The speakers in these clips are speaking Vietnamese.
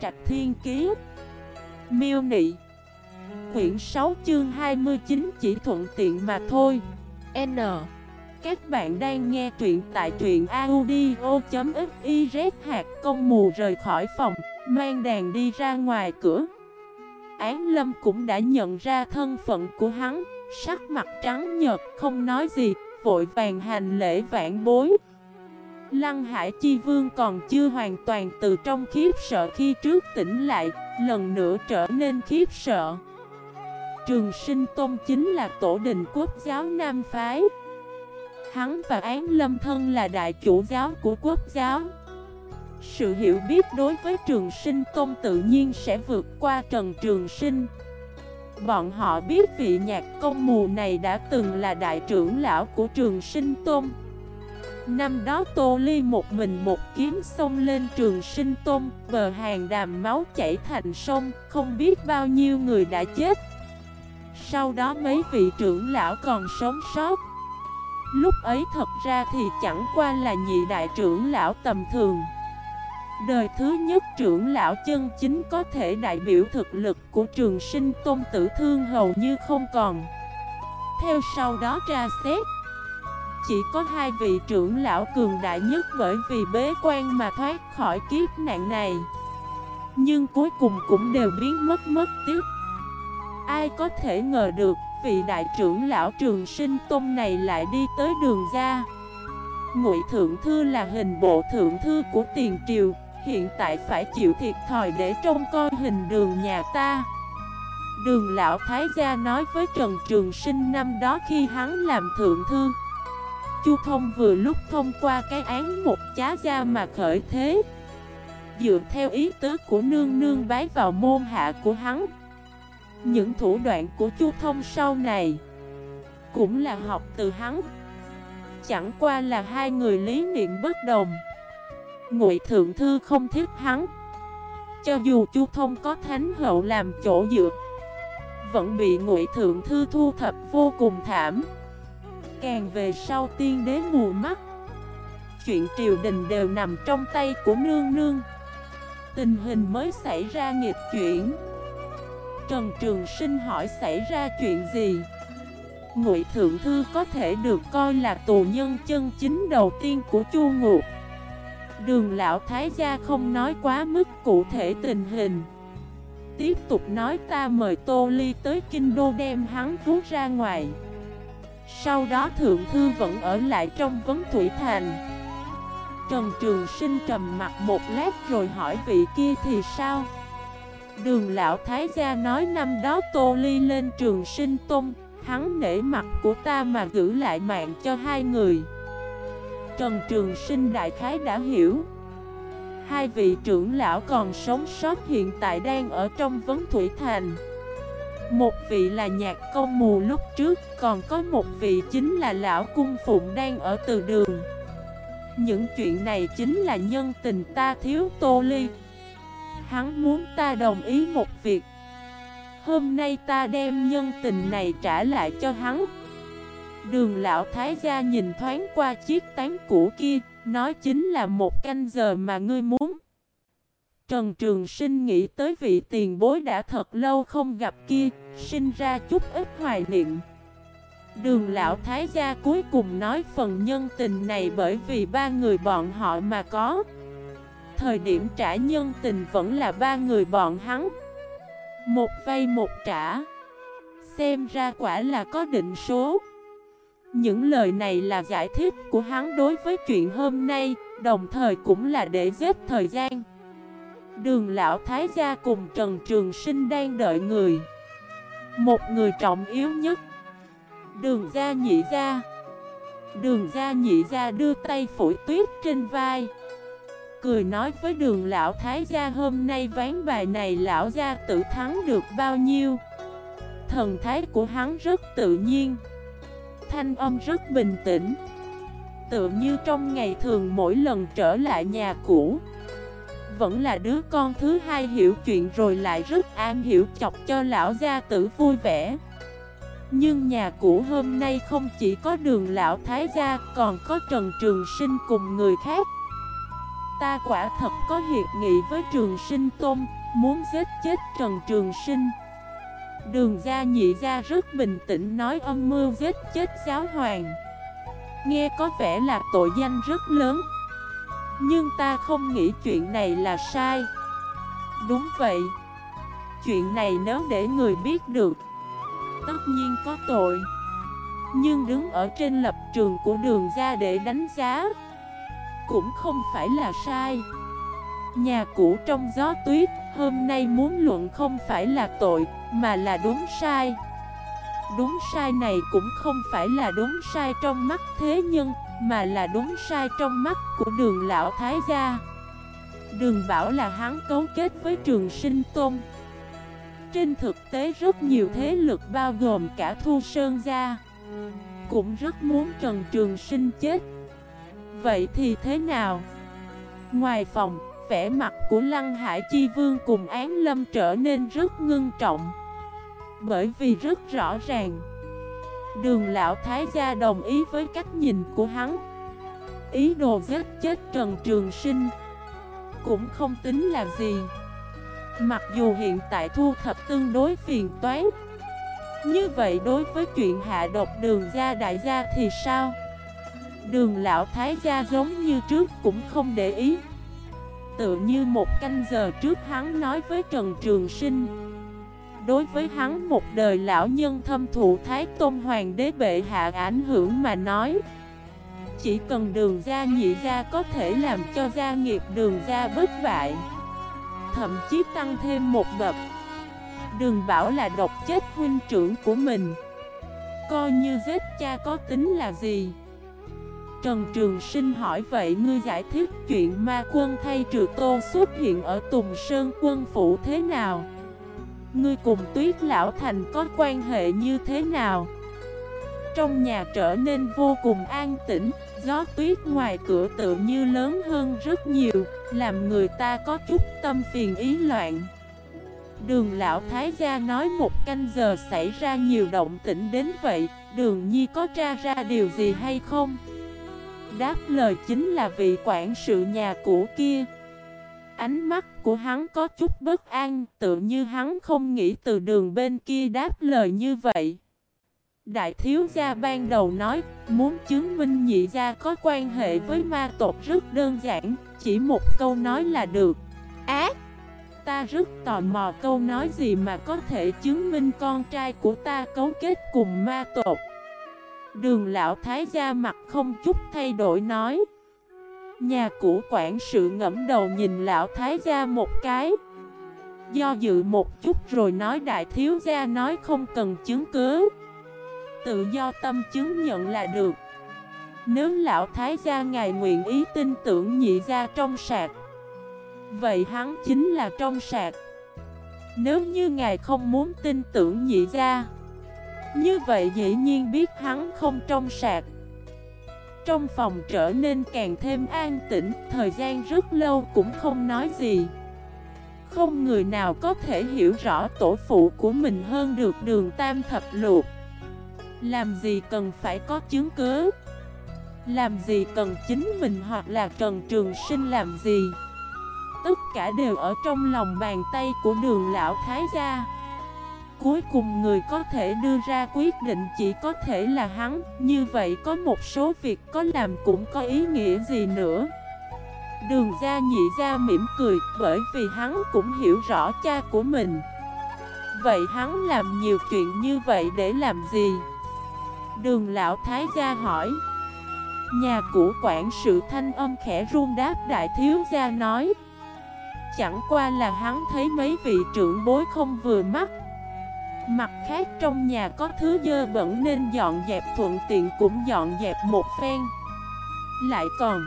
Trạch Thiên Kiế Miêu Nị. Quyển 6 chương 29 chỉ thuận tiện mà thôi. N. Các bạn đang nghe truyện tại truyện audio.xyz hạt công mù rời khỏi phòng, Mang đàn đi ra ngoài cửa. Án Lâm cũng đã nhận ra thân phận của hắn, Sắc mặt trắng nhợt, không nói gì, Vội vàng hành lễ vãn bối. Lăng Hải Chi Vương còn chưa hoàn toàn từ trong khiếp sợ khi trước tỉnh lại, lần nữa trở nên khiếp sợ. Trường sinh tôn chính là tổ đình quốc giáo Nam Phái. Hắn và Án Lâm Thân là đại chủ giáo của quốc giáo. Sự hiểu biết đối với trường sinh tôn tự nhiên sẽ vượt qua trần trường sinh. Bọn họ biết vị nhạc công mù này đã từng là đại trưởng lão của trường sinh tôn. Năm đó Tô Ly một mình một kiếm xông lên trường sinh tôn, Bờ hàng đàm máu chảy thành sông, Không biết bao nhiêu người đã chết. Sau đó mấy vị trưởng lão còn sống sót. Lúc ấy thật ra thì chẳng qua là nhị đại trưởng lão tầm thường. Đời thứ nhất trưởng lão chân chính có thể đại biểu thực lực của trường sinh tôn tử thương hầu như không còn. Theo sau đó tra xét chỉ có hai vị trưởng lão cường đại nhất bởi vì bế quan mà thoát khỏi kiếp nạn này. Nhưng cuối cùng cũng đều biến mất mất tiếc Ai có thể ngờ được, vị đại trưởng lão trường sinh tôn này lại đi tới đường ra. Ngụy Thượng Thư là hình bộ Thượng Thư của tiền triều, Hiện tại phải chịu thiệt thòi để trông coi hình đường nhà ta. Đường lão Thái gia nói với Trần Trường Sinh năm đó khi hắn làm Thượng Thư Chu Thông vừa lúc thông qua cái án một chá ra mà khởi thế. Dựa theo ý tứ của nương nương bái vào môn hạ của hắn. Những thủ đoạn của Chu Thông sau này Cũng là học từ hắn. Chẳng qua là hai người lý niệm bất đồng. Ngụy Thượng Thư không thích hắn. Cho dù Chu Thông có thánh hậu làm chỗ dựa, Vẫn bị Ngụy Thượng Thư thu thập vô cùng thảm. Càng về sau tiên đế mù mắt. Chuyện triều đình đều nằm trong tay của nương nương. Tình hình mới xảy ra nghịch chuyển. Trần Trường Sinh hỏi xảy ra chuyện gì? Ngụy Thượng Thư có thể được coi là tù nhân chân chính đầu tiên của Chu Ngục. Đường Lão Thái Gia không nói quá mức cụ thể tình hình. Tiếp tục nói ta mời Tô Ly tới Kinh Đô đem hắn cứu ra ngoài sau đó Thượng Thư vẫn ở lại trong vấn Thủy Thành. Trần Trường Sinh trầm mặt một lát rồi hỏi vị kia thì sao? Đường Lão Thái Gia nói năm đó Tô Ly lên Trường Sinh Tôn, Hắn nể mặt của ta mà giữ lại mạng cho hai người. Trần Trường Sinh đại khái đã hiểu. Hai vị trưởng lão còn sống sót hiện tại đang ở trong vấn Thủy Thành một vị là nhạc công mù lúc trước, Còn có một vị chính là lão cung phụng đang ở từ đường. Những chuyện này chính là nhân tình ta thiếu tô ly. Hắn muốn ta đồng ý một việc. Hôm nay ta đem nhân tình này trả lại cho hắn. Đường lão thái gia nhìn thoáng qua chiếc tán cũ kia, Nói chính là một canh giờ mà ngươi muốn. Trần Trường Sinh nghĩ tới vị tiền bối đã thật lâu không gặp kia, sinh ra chút ít hoài niệm. Đường lão thái gia cuối cùng nói phần nhân tình này bởi vì ba người bọn họ mà có. Thời điểm trả nhân tình vẫn là ba người bọn hắn. Một vay một trả. Xem ra quả là có định số. Những lời này là giải thích của hắn đối với chuyện hôm nay, đồng thời cũng là để giết thời gian. Đường lão thái gia cùng Trần Trường Sinh đang đợi người. Một người trọng yếu nhất. Đường gia nhị gia. Đường gia nhị gia đưa tay phủi tuyết trên vai. Cười nói với đường lão thái gia, hôm nay ván bài này lão gia tự thắng được bao nhiêu? Thần thái của hắn rất tự nhiên. Thanh âm rất bình tĩnh. Tự như trong ngày thường mỗi lần trở lại nhà cũ vẫn là đứa con thứ hai hiểu chuyện rồi lại rất an hiểu chọc cho lão gia tử vui vẻ. Nhưng nhà cũ hôm nay không chỉ có đường lão thái gia, còn có Trần Trường Sinh cùng người khác. Ta quả thật có hiệp nghị với trường sinh tôn, Muốn giết chết Trần Trường Sinh. Đường gia nhị gia rất bình tĩnh nói âm mưu giết chết giáo hoàng. Nghe có vẻ là tội danh rất lớn. Nhưng ta không nghĩ chuyện này là sai. Đúng vậy. Chuyện này nếu để người biết được, Tất nhiên có tội. Nhưng đứng ở trên lập trường của đường ra để đánh giá, Cũng không phải là sai. Nhà cũ trong gió tuyết, Hôm nay muốn luận không phải là tội, Mà là đúng sai. Đúng sai này cũng không phải là đúng sai trong mắt thế nhân. Mà là đúng sai trong mắt của đường lão thái gia. Đường bảo là hắn cấu kết với trường sinh tôn. Trên thực tế rất nhiều thế lực bao gồm cả Thu Sơn gia Cũng rất muốn Trần Trường Sinh chết. Vậy thì thế nào? Ngoài phòng, vẻ mặt của Lăng Hải Chi Vương cùng Án Lâm trở nên rất ngưng trọng Bởi vì rất rõ ràng Đường Lão Thái Gia đồng ý với cách nhìn của hắn. Ý đồ giết chết Trần Trường Sinh Cũng không tính là gì. Mặc dù hiện tại thu thập tương đối phiền toán Như vậy đối với chuyện hạ độc đường gia đại gia thì sao? Đường lão thái gia giống như trước cũng không để ý. Tự như một canh giờ trước hắn nói với Trần Trường Sinh Đối với hắn, một đời lão nhân thâm thụ Thái Tôn Hoàng đế bệ hạ ảnh hưởng mà nói, Chỉ cần đường gia nhị gia có thể làm cho gia nghiệp đường gia bất bại, Thậm chí tăng thêm một bậc. Đường bảo là độc chết huynh trưởng của mình. Coi như giết cha có tính là gì? Trần Trường Sinh hỏi vậy, ngươi giải thích chuyện ma quân thay trừ tô xuất hiện ở Tùng Sơn quân phủ thế nào? Ngươi cùng tuyết lão thành có quan hệ như thế nào? Trong nhà trở nên vô cùng an tĩnh, gió tuyết ngoài cửa tự như lớn hơn rất nhiều, làm người ta có chút tâm phiền ý loạn. Đường lão thái gia nói một canh giờ xảy ra nhiều động tĩnh đến vậy, đường nhi có tra ra điều gì hay không? Đáp lời chính là vị quản sự nhà cũ kia Ánh mắt của hắn có chút bất an, Tự như hắn không nghĩ từ đường bên kia đáp lời như vậy. Đại thiếu gia ban đầu nói, Muốn chứng minh nhị gia có quan hệ với ma tộc rất đơn giản, Chỉ một câu nói là được. Ác Ta rất tò mò câu nói gì mà có thể chứng minh con trai của ta cấu kết cùng ma tộc. Đường lão thái gia mặt không chút thay đổi nói. Nhà cũ quản sự ngẫm đầu nhìn lão thái gia một cái. Do dự một chút rồi nói đại thiếu gia nói không cần chứng cứ. Tự do tâm chứng nhận là được. Nếu lão thái gia ngài nguyện ý tin tưởng nhị gia trong sạc Vậy hắn chính là trong sạc Nếu như ngài không muốn tin tưởng nhị gia, như vậy dĩ nhiên biết hắn không trong sạc trong phòng trở nên càng thêm an tĩnh, Thời gian rất lâu cũng không nói gì. Không người nào có thể hiểu rõ tổ phụ của mình hơn được đường tam thập luộc Làm gì cần phải có chứng cứ? Làm gì cần chính mình hoặc là Trần Trường Sinh làm gì? Tất cả đều ở trong lòng bàn tay của đường lão Thái gia. Cuối cùng người có thể đưa ra quyết định chỉ có thể là hắn. Như vậy có một số việc có làm cũng có ý nghĩa gì nữa? Đường ra nhị ra mỉm cười, bởi vì hắn cũng hiểu rõ cha của mình. Vậy hắn làm nhiều chuyện như vậy để làm gì? Đường lão thái gia hỏi. Nhà cũ quản sự thanh âm khẽ run đáp đại thiếu gia nói. Chẳng qua là hắn thấy mấy vị trưởng bối không vừa mắt Mặt khác trong nhà có thứ dơ bẩn nên dọn dẹp thuận tiện cũng dọn dẹp một phen. Lại còn,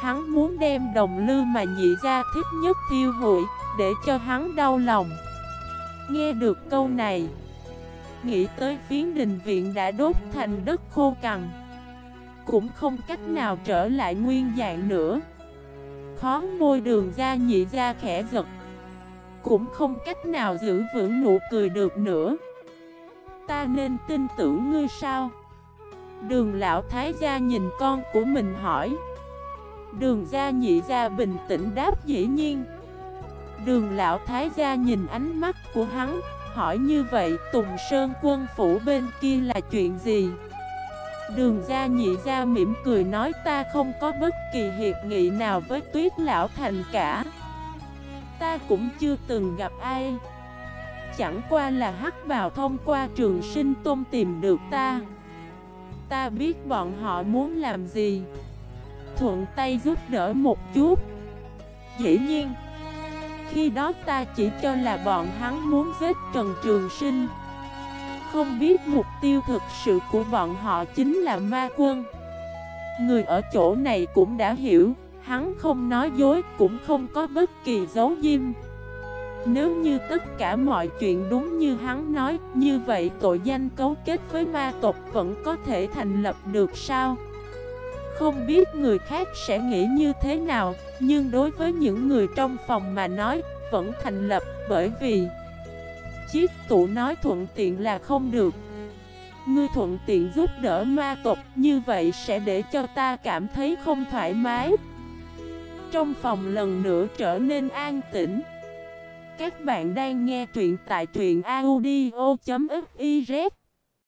Hắn muốn đem đồng lư mà nhị ra thích nhất thiêu hụi Để cho hắn đau lòng. Nghe được câu này, Nghĩ tới phiến đình viện đã đốt thành đất khô cằn, Cũng không cách nào trở lại nguyên dạng nữa. Khó môi đường ra nhị ra khẽ giật cũng không cách nào giữ vững nụ cười được nữa Ta nên tin tưởng ngươi sao? Đường lão thái gia nhìn con của mình hỏi Đường gia nhị gia bình tĩnh đáp dĩ nhiên Đường lão thái gia nhìn ánh mắt của hắn, Hỏi như vậy, Tùng Sơn quân phủ bên kia là chuyện gì? Đường gia nhị gia mỉm cười nói ta không có bất kỳ hiệp nghị nào với tuyết lão thành cả Ta cũng chưa từng gặp ai. Chẳng qua là hắc bào thông qua trường sinh tôn tìm được ta. Ta biết bọn họ muốn làm gì. Thuận tay giúp đỡ một chút. Dĩ nhiên, Khi đó ta chỉ cho là bọn hắn muốn giết Trần Trường Sinh. Không biết mục tiêu thực sự của bọn họ chính là ma quân. Người ở chỗ này cũng đã hiểu. Hắn không nói dối, cũng không có bất kỳ dấu diêm Nếu như tất cả mọi chuyện đúng như hắn nói, Như vậy tội danh cấu kết với ma tộc vẫn có thể thành lập được sao? Không biết người khác sẽ nghĩ như thế nào, Nhưng đối với những người trong phòng mà nói, Vẫn thành lập bởi vì Chiếc tụ nói thuận tiện là không được. Ngươi thuận tiện giúp đỡ ma tộc, Như vậy sẽ để cho ta cảm thấy không thoải mái trong phòng lần nữa trở nên an tĩnh. Các bạn đang nghe truyện tại truyện audio.fif